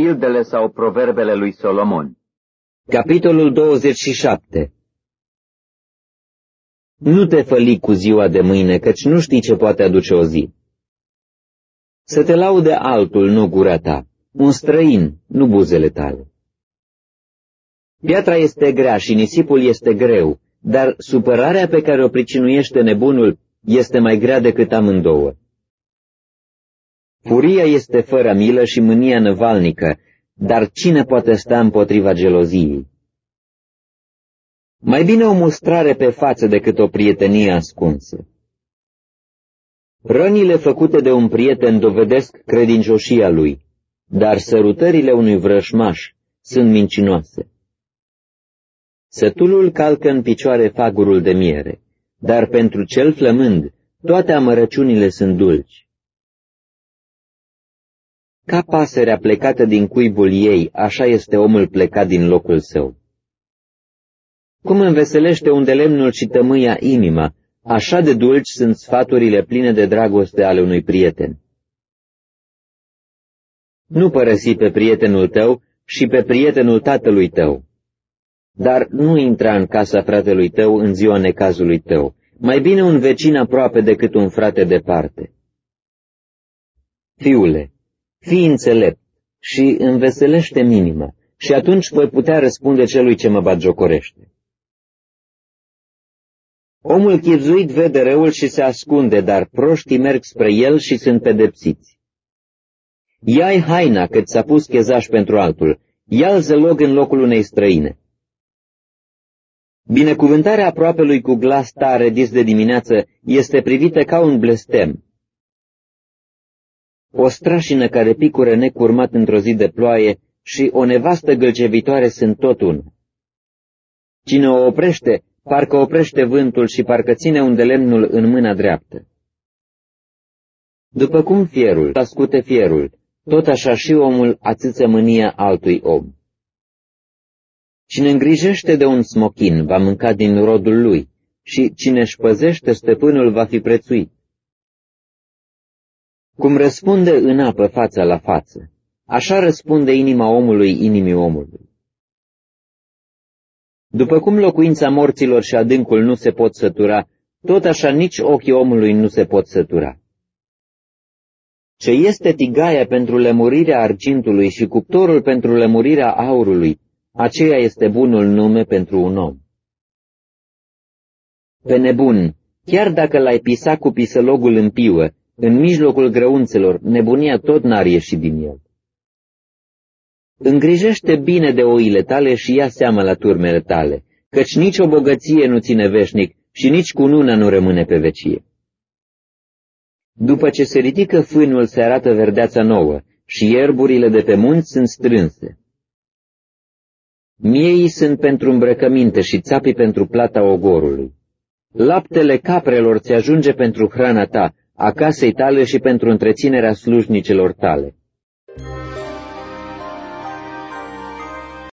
Pildele sau proverbele lui Solomon Capitolul 27 Nu te făli cu ziua de mâine, căci nu știi ce poate aduce o zi. Să te laude altul, nu gura ta, un străin, nu buzele tale. Piatra este grea și nisipul este greu, dar supărarea pe care o pricinuiește nebunul este mai grea decât amândouă. Furia este fără milă și mânia năvalnică, dar cine poate sta împotriva geloziei? Mai bine o mustrare pe față decât o prietenie ascunsă. Rănile făcute de un prieten dovedesc credincioșia lui, dar sărutările unui vrășmaș sunt mincinoase. Sătulul calcă în picioare fagurul de miere, dar pentru cel flămând toate amărăciunile sunt dulci. Ca pasărea plecată din cuibul ei, așa este omul plecat din locul său. Cum înveselește unde lemnul și tămâia inima, așa de dulci sunt sfaturile pline de dragoste ale unui prieten. Nu părăsi pe prietenul tău și pe prietenul tatălui tău, dar nu intra în casa fratelui tău în ziua necazului tău, mai bine un vecin aproape decât un frate departe. Fiule, fii înțelept și înveselește minima, și atunci voi putea răspunde celui ce mă bagiocorește. Omul chipzuit vede răul și se ascunde, dar proștii merg spre el și sunt pedepsiți. Ia-i haina cât s-a pus chezaș pentru altul, ia-l zălog în locul unei străine. Binecuvântarea aproapelui cu glas tare dis de dimineață este privită ca un blestem. O strașină care picură necurmat într-o zi de ploaie și o nevastă gâlcevitoare sunt tot una. Cine o oprește, parcă oprește vântul și parcă ține un de lemnul în mâna dreaptă. După cum fierul ascute fierul, tot așa și omul atâță mânia altui om. Cine îngrijește de un smochin va mânca din rodul lui și cine își păzește stăpânul va fi prețuit. Cum răspunde în apă fața la față, așa răspunde inima omului inimii omului. După cum locuința morților și adâncul nu se pot sătura, tot așa nici ochii omului nu se pot sătura. Ce este tigaia pentru lămurirea argintului și cuptorul pentru lămurirea aurului, aceea este bunul nume pentru un om. Pe nebun, chiar dacă l-ai pisat cu pisălogul în piuă, în mijlocul grăunțelor, nebunia tot n-ar ieși din el. Îngrijește bine de oile tale și ia seama la turmele tale, căci nici o bogăție nu ține veșnic și nici cu nuna nu rămâne pe vecie. După ce se ridică fânul, se arată verdeața nouă și ierburile de pe munți sunt strânse. Miei sunt pentru îmbrăcăminte și țapii pentru plata ogorului. Laptele caprelor ți ajunge pentru hrana ta, a casei tale și pentru întreținerea slujnicelor tale.